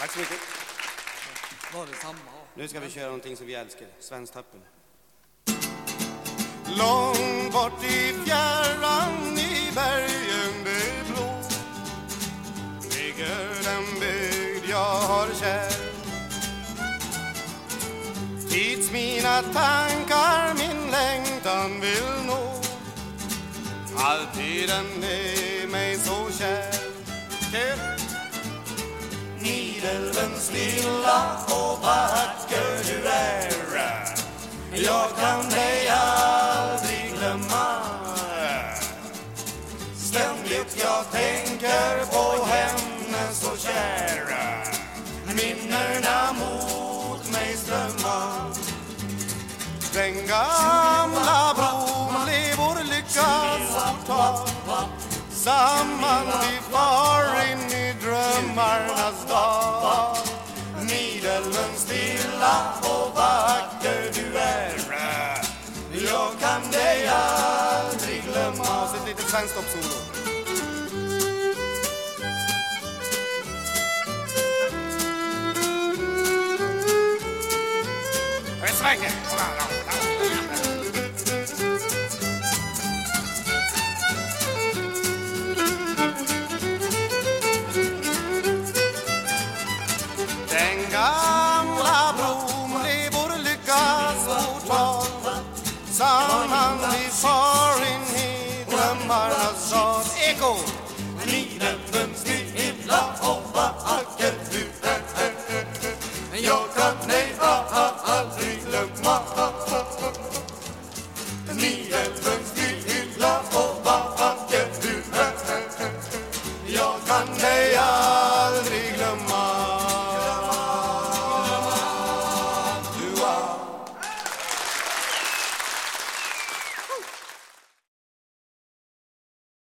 Tack så mycket. Var det samma? Nu ska vi köra någonting som vi älskar, Svensktoppen. Långt bort i fjärran i bergen det blå ligger den bygd jag har kär Tids mina tankar min längtan vill nå Alltid den är mig så Kär. Nidelven stilla och vacker du är. Jag kan dig aldrig glömma. Ständigt jag tänker på henne så kära Minnena mot mig strömmar. Den gamla bron blev vår lyckas portal Samman vi stilla och vacker du är. Jag kan dig aldrig glömma. Och så ett litet! Den lyckas portal Samman vi far in i drömmarnas stad Eko!